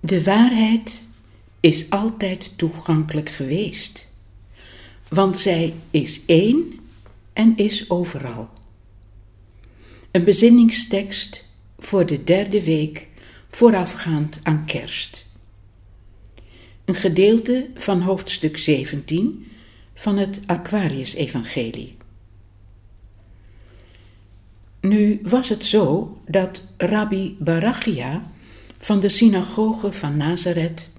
De waarheid is altijd toegankelijk geweest, want zij is één en is overal. Een bezinningstekst voor de derde week voorafgaand aan kerst. Een gedeelte van hoofdstuk 17 van het Aquarius-evangelie. Nu was het zo dat Rabbi Barachia van de synagoge van Nazareth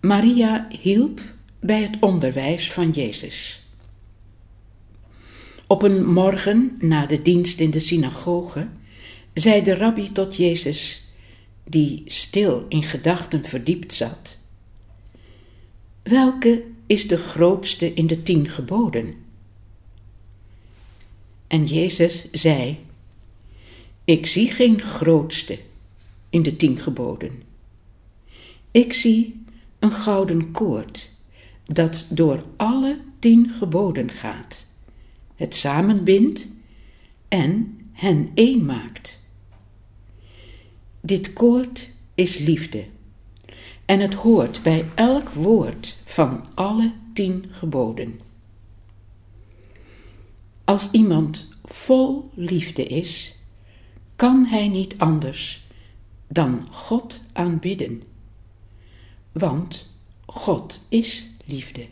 Maria hielp bij het onderwijs van Jezus. Op een morgen na de dienst in de synagoge zei de rabbi tot Jezus, die stil in gedachten verdiept zat: Welke is de grootste in de tien geboden? En Jezus zei: Ik zie geen grootste in de tien geboden. Ik zie een gouden koord dat door alle tien geboden gaat, het samenbindt en hen één maakt. Dit koord is liefde en het hoort bij elk woord van alle tien geboden. Als iemand vol liefde is, kan hij niet anders dan God aanbidden want God is liefde.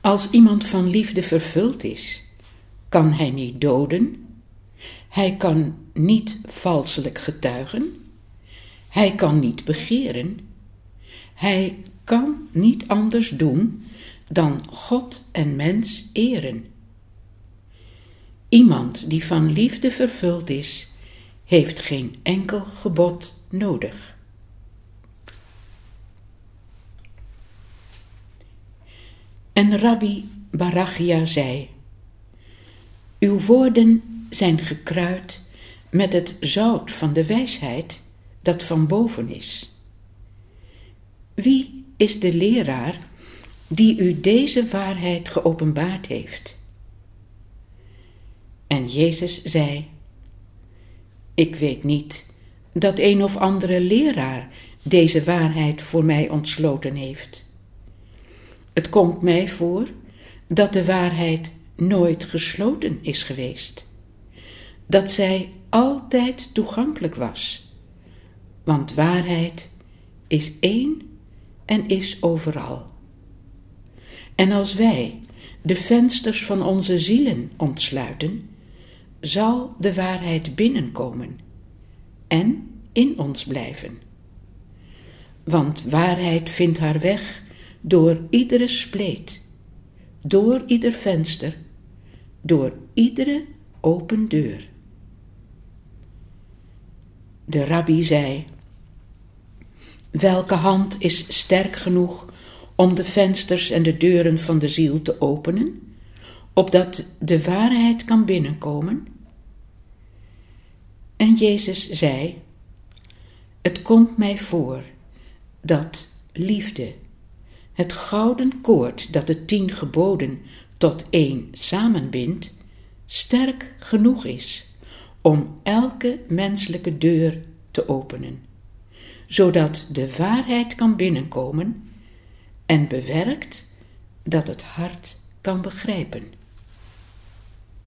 Als iemand van liefde vervuld is, kan hij niet doden, hij kan niet valselijk getuigen, hij kan niet begeren, hij kan niet anders doen dan God en mens eren. Iemand die van liefde vervuld is, heeft geen enkel gebod nodig. En Rabbi Barachia zei: Uw woorden zijn gekruid met het zout van de wijsheid dat van boven is. Wie is de leraar die u deze waarheid geopenbaard heeft? En Jezus zei: Ik weet niet dat een of andere leraar deze waarheid voor mij ontsloten heeft. Het komt mij voor dat de waarheid nooit gesloten is geweest, dat zij altijd toegankelijk was, want waarheid is één en is overal. En als wij de vensters van onze zielen ontsluiten, zal de waarheid binnenkomen en in ons blijven. Want waarheid vindt haar weg door iedere spleet, door ieder venster, door iedere open deur. De rabbi zei: Welke hand is sterk genoeg om de vensters en de deuren van de ziel te openen, opdat de waarheid kan binnenkomen? En Jezus zei: Het komt mij voor dat liefde het gouden koord dat de tien geboden tot één samenbindt, sterk genoeg is om elke menselijke deur te openen, zodat de waarheid kan binnenkomen en bewerkt dat het hart kan begrijpen.